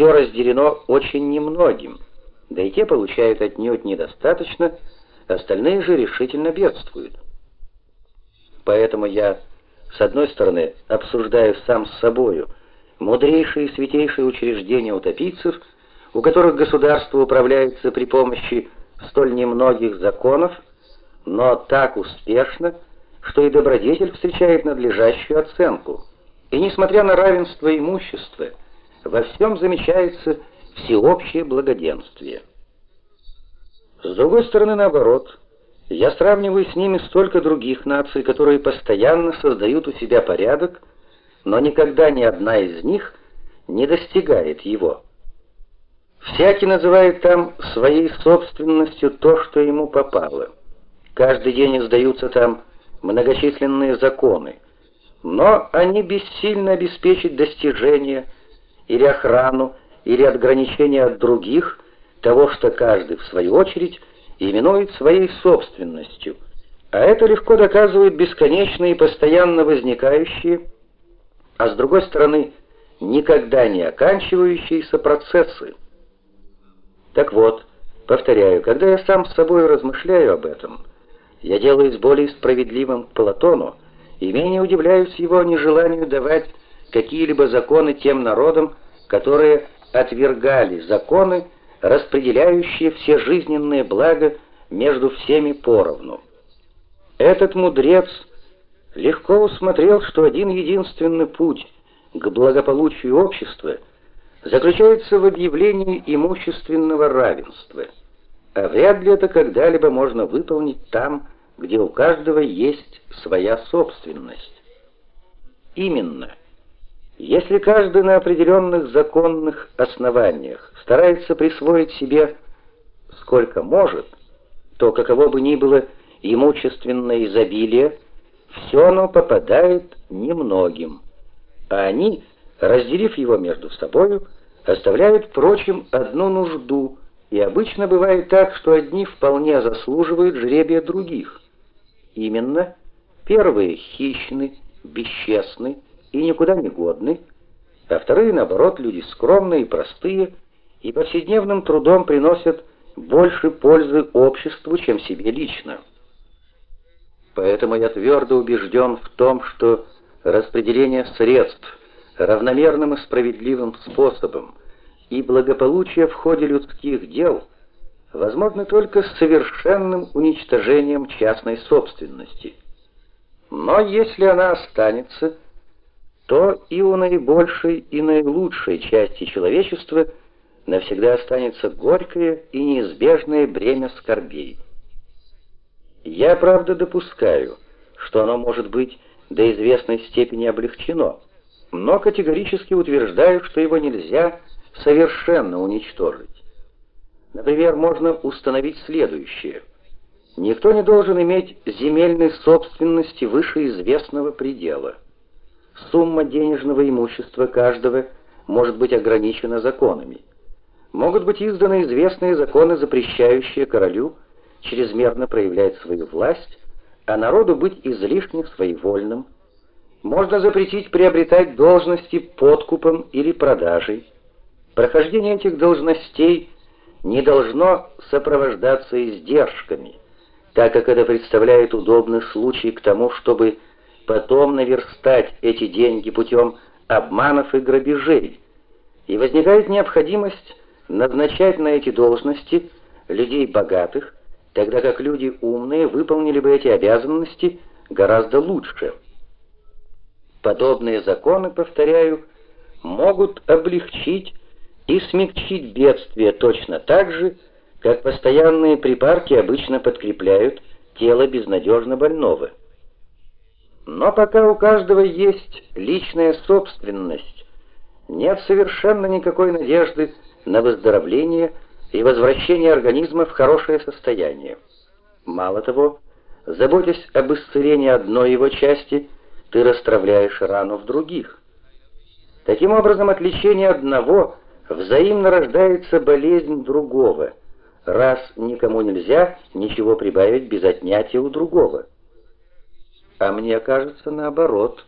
все разделено очень немногим, да и те получают отнюдь недостаточно, остальные же решительно бедствуют. Поэтому я, с одной стороны, обсуждаю сам с собою мудрейшие и святейшие учреждения утопийцев, у которых государство управляется при помощи столь немногих законов, но так успешно, что и добродетель встречает надлежащую оценку. И несмотря на равенство имущества, во всем замечается всеобщее благоденствие. С другой стороны, наоборот, я сравниваю с ними столько других наций, которые постоянно создают у себя порядок, но никогда ни одна из них не достигает его. Всякий называет там своей собственностью то, что ему попало. Каждый день издаются там многочисленные законы, но они бессильно обеспечить достижение или охрану, или отграничение от других того, что каждый, в свою очередь, именует своей собственностью, а это легко доказывают бесконечные и постоянно возникающие, а с другой стороны, никогда не оканчивающиеся процессы. Так вот, повторяю, когда я сам с собой размышляю об этом, я делаюсь более справедливым к Платону и менее удивляюсь его нежеланию давать какие-либо законы тем народам, которые отвергали законы, распределяющие все жизненные блага между всеми поровну. Этот мудрец легко усмотрел, что один единственный путь к благополучию общества заключается в объявлении имущественного равенства, а вряд ли это когда-либо можно выполнить там, где у каждого есть своя собственность. Именно если каждый на определенных законных основаниях старается присвоить себе сколько может, то каково бы ни было имущественное изобилие, все оно попадает немногим, а они, разделив его между собою, оставляют прочим одну нужду, и обычно бывает так, что одни вполне заслуживают жребия других. Именно первые хищны, бесчестны, и никуда не годны, а вторые, наоборот, люди скромные и простые, и повседневным трудом приносят больше пользы обществу, чем себе лично. Поэтому я твердо убежден в том, что распределение средств равномерным и справедливым способом и благополучие в ходе людских дел возможно только с совершенным уничтожением частной собственности. Но если она останется, то и у наибольшей и наилучшей части человечества навсегда останется горькое и неизбежное бремя скорбей. Я, правда, допускаю, что оно может быть до известной степени облегчено, но категорически утверждаю, что его нельзя совершенно уничтожить. Например, можно установить следующее. Никто не должен иметь земельной собственности выше известного предела – Сумма денежного имущества каждого может быть ограничена законами. Могут быть изданы известные законы, запрещающие королю чрезмерно проявлять свою власть, а народу быть излишне своевольным. Можно запретить приобретать должности подкупом или продажей. Прохождение этих должностей не должно сопровождаться издержками, так как это представляет удобный случай к тому, чтобы потом наверстать эти деньги путем обманов и грабежей. И возникает необходимость назначать на эти должности людей богатых, тогда как люди умные выполнили бы эти обязанности гораздо лучше. Подобные законы, повторяю, могут облегчить и смягчить бедствие точно так же, как постоянные припарки обычно подкрепляют тело безнадежно больного. Но пока у каждого есть личная собственность, нет совершенно никакой надежды на выздоровление и возвращение организма в хорошее состояние. Мало того, заботясь об исцелении одной его части, ты расстравляешь рану в других. Таким образом, от лечения одного взаимно рождается болезнь другого, раз никому нельзя ничего прибавить без отнятия у другого. А мне кажется наоборот.